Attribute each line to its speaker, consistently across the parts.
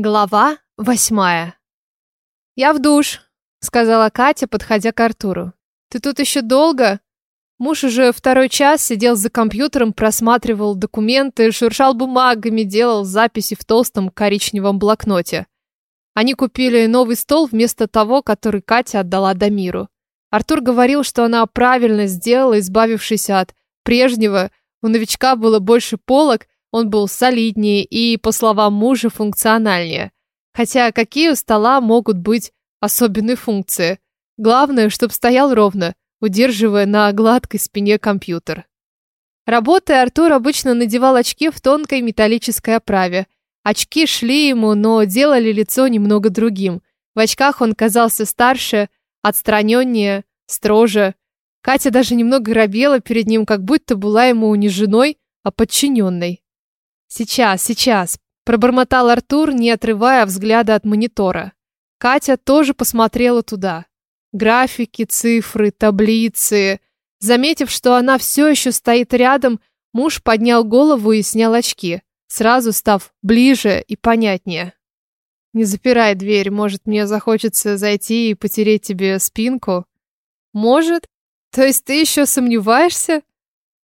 Speaker 1: Глава восьмая. «Я в душ», — сказала Катя, подходя к Артуру. «Ты тут еще долго?» Муж уже второй час сидел за компьютером, просматривал документы, шуршал бумагами, делал записи в толстом коричневом блокноте. Они купили новый стол вместо того, который Катя отдала Дамиру. Артур говорил, что она правильно сделала, избавившись от прежнего. У новичка было больше полок, он был солиднее и, по словам мужа, функциональнее. Хотя какие у стола могут быть особенные функции? Главное, чтобы стоял ровно, удерживая на гладкой спине компьютер. Работая, Артур обычно надевал очки в тонкой металлической оправе. Очки шли ему, но делали лицо немного другим. В очках он казался старше, отстраненнее, строже. Катя даже немного робела перед ним, как будто была ему не женой, а подчиненной. «Сейчас, сейчас», – пробормотал Артур, не отрывая взгляда от монитора. Катя тоже посмотрела туда. Графики, цифры, таблицы. Заметив, что она все еще стоит рядом, муж поднял голову и снял очки, сразу став ближе и понятнее. «Не запирай дверь, может, мне захочется зайти и потереть тебе спинку?» «Может? То есть ты еще сомневаешься?»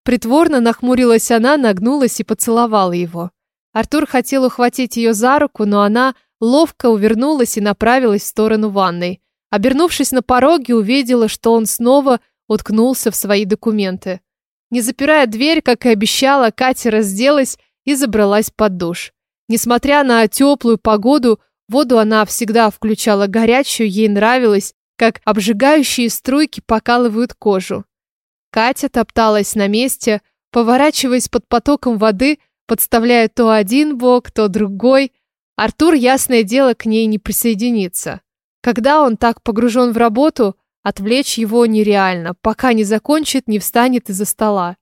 Speaker 1: Притворно нахмурилась она, нагнулась и поцеловала его. Артур хотел ухватить ее за руку, но она ловко увернулась и направилась в сторону ванной. Обернувшись на пороге, увидела, что он снова уткнулся в свои документы. Не запирая дверь, как и обещала, Катя разделась и забралась под душ. Несмотря на теплую погоду, воду она всегда включала горячую, ей нравилось, как обжигающие струйки покалывают кожу. Катя топталась на месте, поворачиваясь под потоком воды, подставляя то один бок, то другой. Артур, ясное дело, к ней не присоединится. Когда он так погружен в работу, отвлечь его нереально, пока не закончит, не встанет из-за стола.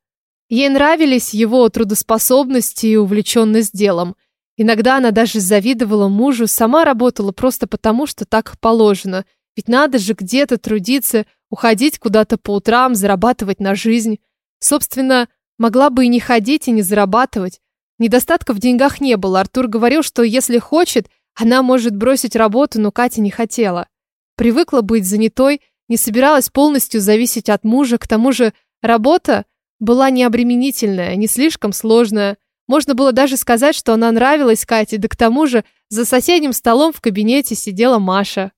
Speaker 1: Ей нравились его трудоспособность и увлеченность делом. Иногда она даже завидовала мужу, сама работала просто потому, что так положено. Ведь надо же где-то трудиться, Уходить куда-то по утрам, зарабатывать на жизнь. Собственно, могла бы и не ходить, и не зарабатывать. Недостатка в деньгах не было. Артур говорил, что если хочет, она может бросить работу, но Катя не хотела. Привыкла быть занятой, не собиралась полностью зависеть от мужа, к тому же работа была необременительная, не слишком сложная. Можно было даже сказать, что она нравилась Кате, да к тому же за соседним столом в кабинете сидела Маша.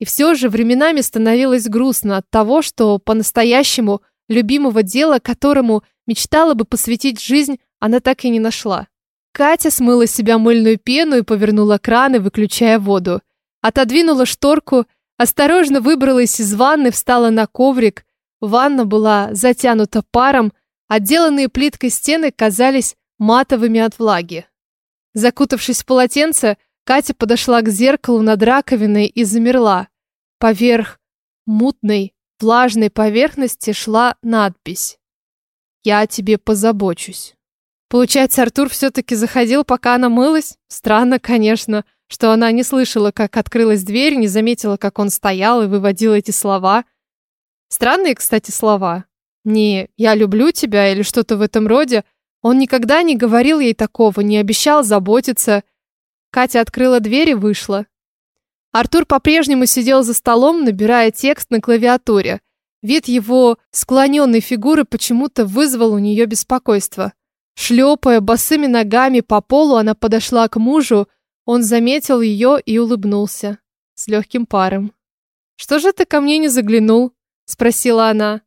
Speaker 1: И все же временами становилось грустно от того, что по-настоящему любимого дела, которому мечтала бы посвятить жизнь, она так и не нашла. Катя смыла с себя мыльную пену и повернула краны, выключая воду. Отодвинула шторку, осторожно выбралась из ванны, встала на коврик. Ванна была затянута паром, отделанные плиткой стены казались матовыми от влаги. Закутавшись в полотенце, Катя подошла к зеркалу над раковиной и замерла. Поверх мутной, влажной поверхности шла надпись «Я о тебе позабочусь». Получается, Артур все-таки заходил, пока она мылась? Странно, конечно, что она не слышала, как открылась дверь, не заметила, как он стоял и выводил эти слова. Странные, кстати, слова. Не «я люблю тебя» или что-то в этом роде. Он никогда не говорил ей такого, не обещал заботиться. Катя открыла дверь и вышла. Артур по-прежнему сидел за столом, набирая текст на клавиатуре. Вид его склоненной фигуры почему-то вызвал у нее беспокойство. Шлепая босыми ногами по полу, она подошла к мужу, он заметил ее и улыбнулся. С легким паром. «Что же ты ко мне не заглянул?» – спросила она.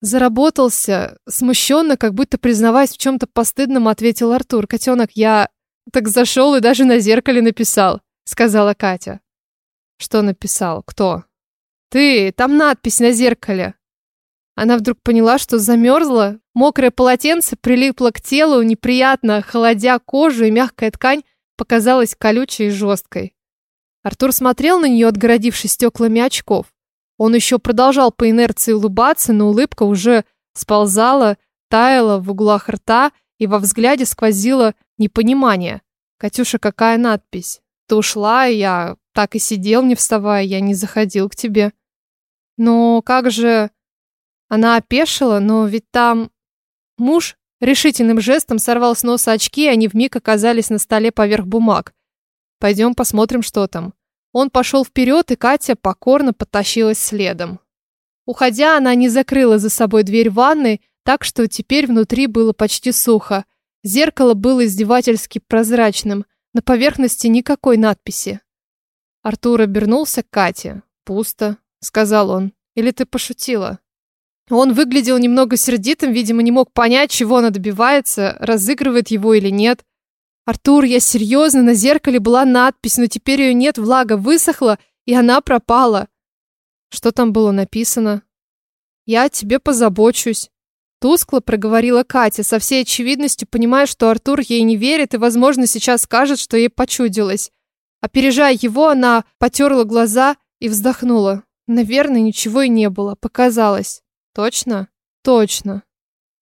Speaker 1: Заработался, смущенно, как будто признаваясь в чем-то постыдном, ответил Артур. «Котенок, я так зашел и даже на зеркале написал», – сказала Катя. Что написал? Кто? Ты, там надпись на зеркале. Она вдруг поняла, что замерзла. Мокрое полотенце прилипло к телу, неприятно, холодя кожу, и мягкая ткань показалась колючей и жесткой. Артур смотрел на нее, отгородившись стеклами очков. Он еще продолжал по инерции улыбаться, но улыбка уже сползала, таяла в углах рта, и во взгляде сквозило непонимание. «Катюша, какая надпись? Ты ушла, и я так и сидел, не вставая, я не заходил к тебе. Но как же... Она опешила, но ведь там... Муж решительным жестом сорвал с носа очки, и они вмиг оказались на столе поверх бумаг. Пойдем посмотрим, что там. Он пошел вперед, и Катя покорно потащилась следом. Уходя, она не закрыла за собой дверь ванной, так что теперь внутри было почти сухо. Зеркало было издевательски прозрачным, на поверхности никакой надписи. Артур обернулся к Кате. «Пусто», — сказал он. «Или ты пошутила?» Он выглядел немного сердитым, видимо, не мог понять, чего она добивается, разыгрывает его или нет. «Артур, я серьезно, на зеркале была надпись, но теперь ее нет, влага высохла, и она пропала». Что там было написано? «Я тебе позабочусь». Тускло проговорила Катя, со всей очевидностью понимая, что Артур ей не верит и, возможно, сейчас скажет, что ей почудилось. Опережая его, она потерла глаза и вздохнула. Наверное, ничего и не было, показалось. Точно? Точно.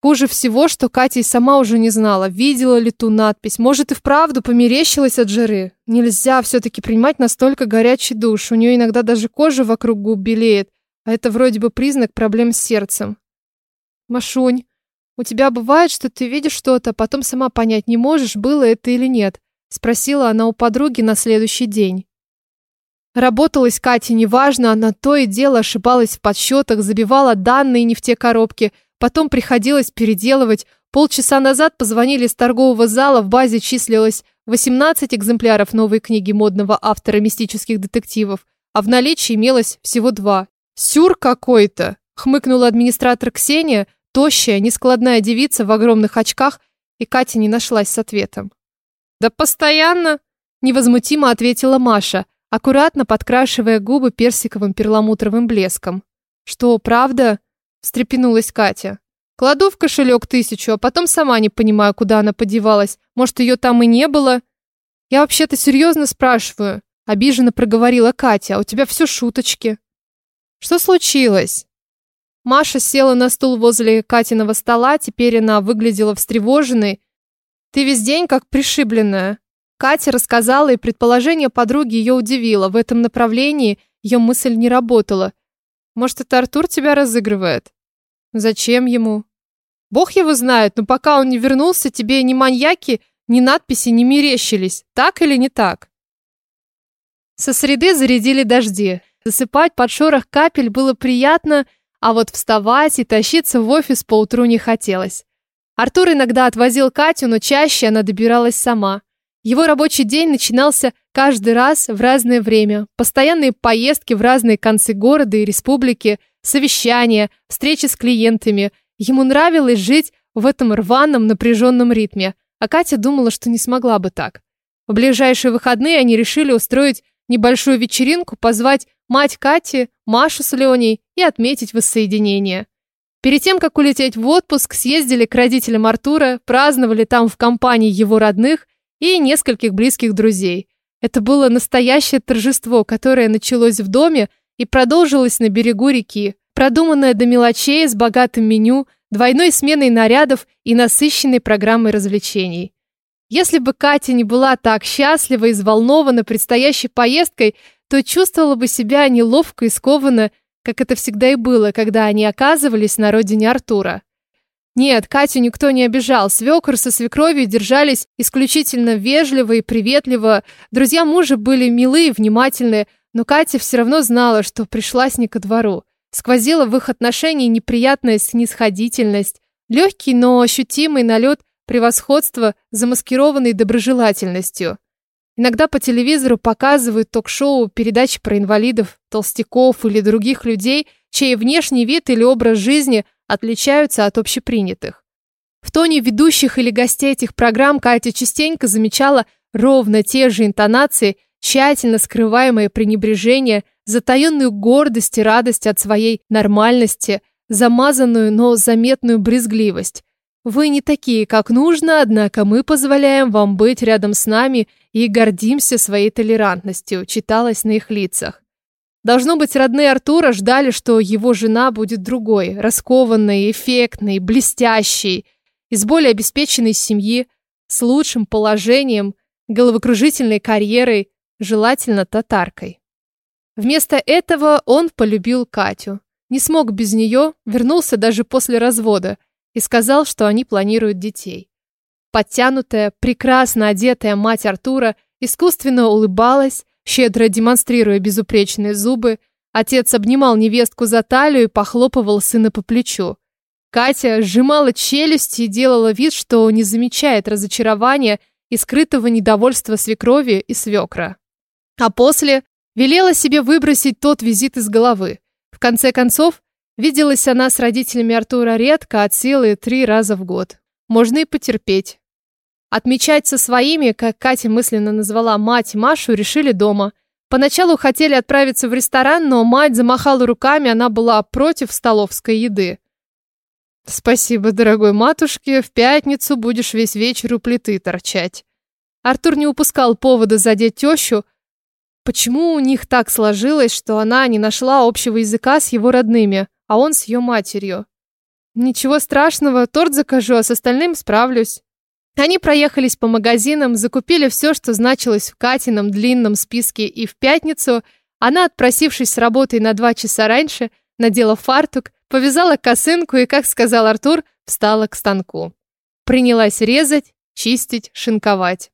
Speaker 1: Хуже всего, что Катя и сама уже не знала, видела ли ту надпись. Может, и вправду померещилась от жары. Нельзя все-таки принимать настолько горячий душ. У нее иногда даже кожа вокруг губ белеет. А это вроде бы признак проблем с сердцем. Машунь, у тебя бывает, что ты видишь что-то, а потом сама понять не можешь, было это или нет? Спросила она у подруги на следующий день. Работалась Катя неважно, она то и дело ошибалась в подсчетах, забивала данные не в те коробки, потом приходилось переделывать. Полчаса назад позвонили из торгового зала, в базе числилось 18 экземпляров новой книги модного автора мистических детективов, а в наличии имелось всего два. «Сюр какой-то!» — хмыкнула администратор Ксения, Тощая, нескладная девица в огромных очках, и Катя не нашлась с ответом. «Да постоянно!» – невозмутимо ответила Маша, аккуратно подкрашивая губы персиковым перламутровым блеском. «Что, правда?» – встрепенулась Катя. «Кладу в кошелек тысячу, а потом сама не понимаю, куда она подевалась. Может, ее там и не было?» «Я вообще-то серьезно спрашиваю», – обиженно проговорила Катя, «а у тебя все шуточки». «Что случилось?» Маша села на стул возле Катиного стола, теперь она выглядела встревоженной. «Ты весь день как пришибленная». Катя рассказала, и предположение подруги ее удивило. В этом направлении ее мысль не работала. «Может, это Артур тебя разыгрывает?» «Зачем ему?» «Бог его знает, но пока он не вернулся, тебе ни маньяки, ни надписи не мерещились. Так или не так?» Со среды зарядили дожди. Засыпать под шорох капель было приятно, а вот вставать и тащиться в офис поутру не хотелось. Артур иногда отвозил Катю, но чаще она добиралась сама. Его рабочий день начинался каждый раз в разное время. Постоянные поездки в разные концы города и республики, совещания, встречи с клиентами. Ему нравилось жить в этом рваном напряженном ритме, а Катя думала, что не смогла бы так. В ближайшие выходные они решили устроить небольшую вечеринку, позвать мать Кати, Машу с Леней и отметить воссоединение. Перед тем, как улететь в отпуск, съездили к родителям Артура, праздновали там в компании его родных и нескольких близких друзей. Это было настоящее торжество, которое началось в доме и продолжилось на берегу реки, продуманное до мелочей с богатым меню, двойной сменой нарядов и насыщенной программой развлечений. Если бы Катя не была так счастлива и взволнована предстоящей поездкой, то чувствовала бы себя неловко и скованно, как это всегда и было, когда они оказывались на родине Артура. Нет, Катю никто не обижал. Свекор со свекровью держались исключительно вежливо и приветливо. Друзья мужа были милые и внимательны, но Катя все равно знала, что пришлась не ко двору. Сквозила в их отношении неприятная снисходительность, легкий, но ощутимый налет превосходства, замаскированный доброжелательностью. Иногда по телевизору показывают ток-шоу, передачи про инвалидов, толстяков или других людей, чей внешний вид или образ жизни отличаются от общепринятых. В тоне ведущих или гостей этих программ Катя частенько замечала ровно те же интонации, тщательно скрываемое пренебрежение, затаенную гордость и радость от своей нормальности, замазанную, но заметную брезгливость. Вы не такие, как нужно, однако мы позволяем вам быть рядом с нами и гордимся своей толерантностью, читалось на их лицах. Должно быть, родные Артура ждали, что его жена будет другой, раскованной, эффектной, блестящей, из более обеспеченной семьи, с лучшим положением, головокружительной карьерой, желательно татаркой. Вместо этого он полюбил Катю. Не смог без нее, вернулся даже после развода – и сказал, что они планируют детей. Подтянутая, прекрасно одетая мать Артура искусственно улыбалась, щедро демонстрируя безупречные зубы. Отец обнимал невестку за талию и похлопывал сына по плечу. Катя сжимала челюсти и делала вид, что не замечает разочарования и скрытого недовольства свекрови и свекра. А после велела себе выбросить тот визит из головы. В конце концов, виделась она с родителями Артура редко, от силы три раза в год. Можно и потерпеть. Отмечать со своими, как Катя мысленно назвала мать Машу, решили дома. Поначалу хотели отправиться в ресторан, но мать замахала руками, она была против столовской еды. «Спасибо, дорогой матушке, в пятницу будешь весь вечер у плиты торчать». Артур не упускал повода задеть тещу. Почему у них так сложилось, что она не нашла общего языка с его родными, а он с ее матерью? Ничего страшного, торт закажу, а с остальным справлюсь. Они проехались по магазинам, закупили все, что значилось в Катином длинном списке, и в пятницу она, отпросившись с работы на два часа раньше, надела фартук, повязала косынку и, как сказал Артур, встала к станку. Принялась резать, чистить, шинковать.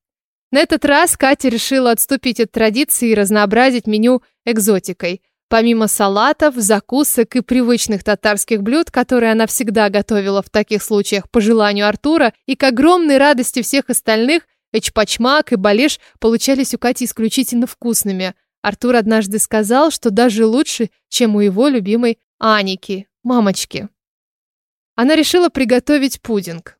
Speaker 1: На этот раз Катя решила отступить от традиции и разнообразить меню экзотикой – Помимо салатов, закусок и привычных татарских блюд, которые она всегда готовила в таких случаях по желанию Артура, и к огромной радости всех остальных, эчпачмак и балеш получались у Кати исключительно вкусными. Артур однажды сказал, что даже лучше, чем у его любимой Аники, мамочки. Она решила приготовить пудинг.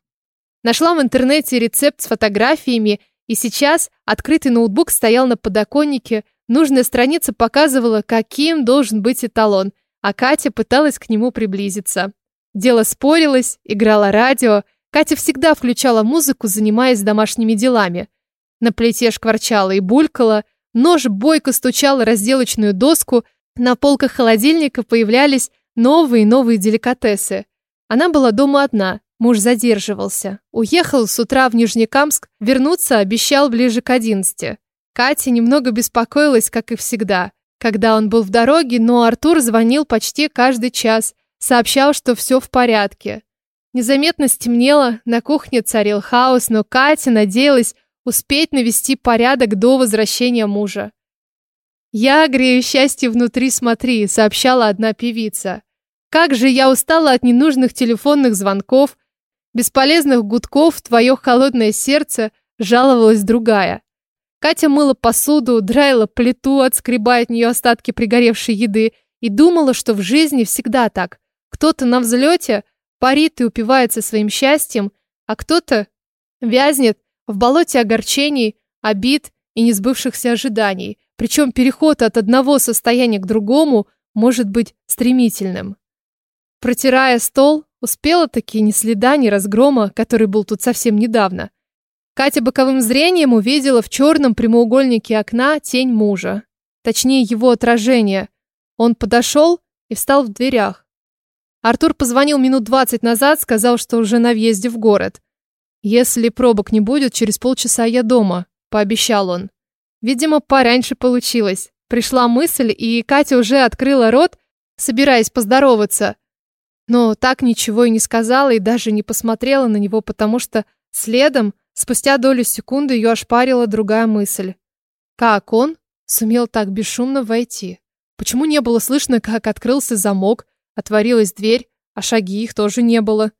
Speaker 1: Нашла в интернете рецепт с фотографиями, и сейчас открытый ноутбук стоял на подоконнике, Нужная страница показывала, каким должен быть эталон, а Катя пыталась к нему приблизиться. Дело спорилось, играло радио. Катя всегда включала музыку, занимаясь домашними делами. На плите шкварчала и булькала, нож бойко стучал разделочную доску, на полках холодильника появлялись новые и новые деликатесы. Она была дома одна, муж задерживался. Уехал с утра в Нижнекамск, вернуться обещал ближе к одиннадцати. Катя немного беспокоилась, как и всегда, когда он был в дороге, но Артур звонил почти каждый час, сообщал, что все в порядке. Незаметно стемнело, на кухне царил хаос, но Катя надеялась успеть навести порядок до возвращения мужа. «Я грею счастье внутри, смотри», — сообщала одна певица. «Как же я устала от ненужных телефонных звонков, бесполезных гудков в твое холодное сердце», — жаловалась другая. Катя мыла посуду, драила плиту, отскребая от нее остатки пригоревшей еды, и думала, что в жизни всегда так. Кто-то на взлете парит и упивается своим счастьем, а кто-то вязнет в болоте огорчений, обид и несбывшихся ожиданий. Причем переход от одного состояния к другому может быть стремительным. Протирая стол, успела таки ни следа, ни разгрома, который был тут совсем недавно. Катя боковым зрением увидела в черном прямоугольнике окна тень мужа. Точнее, его отражение. Он подошел и встал в дверях. Артур позвонил минут двадцать назад, сказал, что уже на въезде в город. «Если пробок не будет, через полчаса я дома», — пообещал он. Видимо, пораньше получилось. Пришла мысль, и Катя уже открыла рот, собираясь поздороваться. Но так ничего и не сказала, и даже не посмотрела на него, потому что следом Спустя долю секунды ее ошпарила другая мысль. Как он сумел так бесшумно войти? Почему не было слышно, как открылся замок, отворилась дверь, а шаги их тоже не было?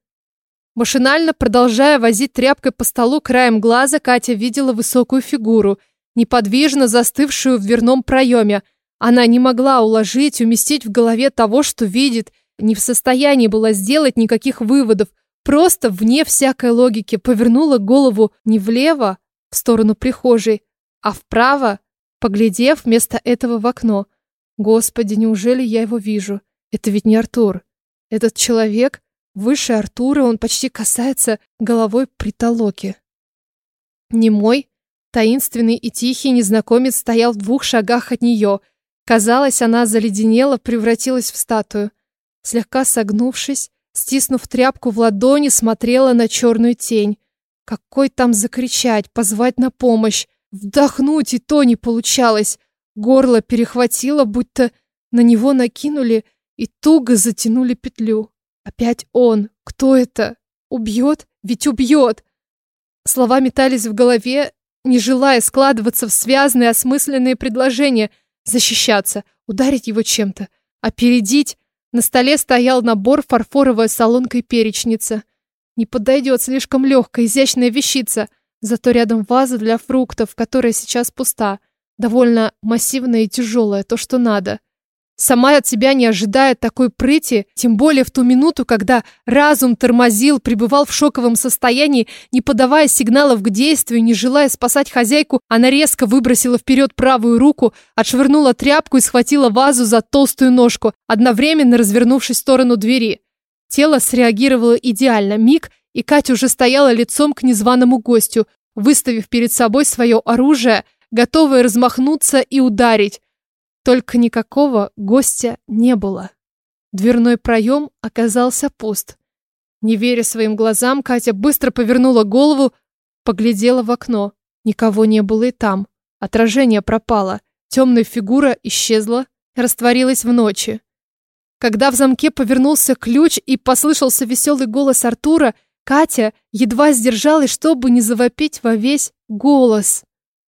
Speaker 1: Машинально, продолжая возить тряпкой по столу, краем глаза Катя видела высокую фигуру, неподвижно застывшую в дверном проеме. Она не могла уложить, уместить в голове того, что видит, не в состоянии была сделать никаких выводов, Просто, вне всякой логики, повернула голову не влево, в сторону прихожей, а вправо, поглядев вместо этого в окно. Господи, неужели я его вижу? Это ведь не Артур. Этот человек выше Артура, он почти касается головой притолоки. Немой, таинственный и тихий незнакомец стоял в двух шагах от нее. Казалось, она заледенела, превратилась в статую. Слегка согнувшись, стиснув тряпку в ладони, смотрела на черную тень. Какой там закричать, позвать на помощь, вдохнуть и то не получалось. Горло перехватило, будто на него накинули и туго затянули петлю. Опять он. Кто это? Убьет? Ведь убьет. Слова метались в голове, не желая складываться в связанные осмысленные предложения, защищаться, ударить его чем-то, опередить. На столе стоял набор фарфоровая солонка и перечница. Не подойдет слишком легкая, изящная вещица, зато рядом ваза для фруктов, которая сейчас пуста, довольно массивная и тяжелая, то, что надо. Сама от себя не ожидая такой прыти, тем более в ту минуту, когда разум тормозил, пребывал в шоковом состоянии, не подавая сигналов к действию, не желая спасать хозяйку, она резко выбросила вперед правую руку, отшвырнула тряпку и схватила вазу за толстую ножку, одновременно развернувшись в сторону двери. Тело среагировало идеально. Миг, и Катя уже стояла лицом к незваному гостю, выставив перед собой свое оружие, готовая размахнуться и ударить. Только никакого гостя не было. Дверной проем оказался пуст. Не веря своим глазам, Катя быстро повернула голову, поглядела в окно. Никого не было и там. Отражение пропало. Темная фигура исчезла, растворилась в ночи. Когда в замке повернулся ключ и послышался веселый голос Артура, Катя едва сдержалась, чтобы не завопить во весь голос.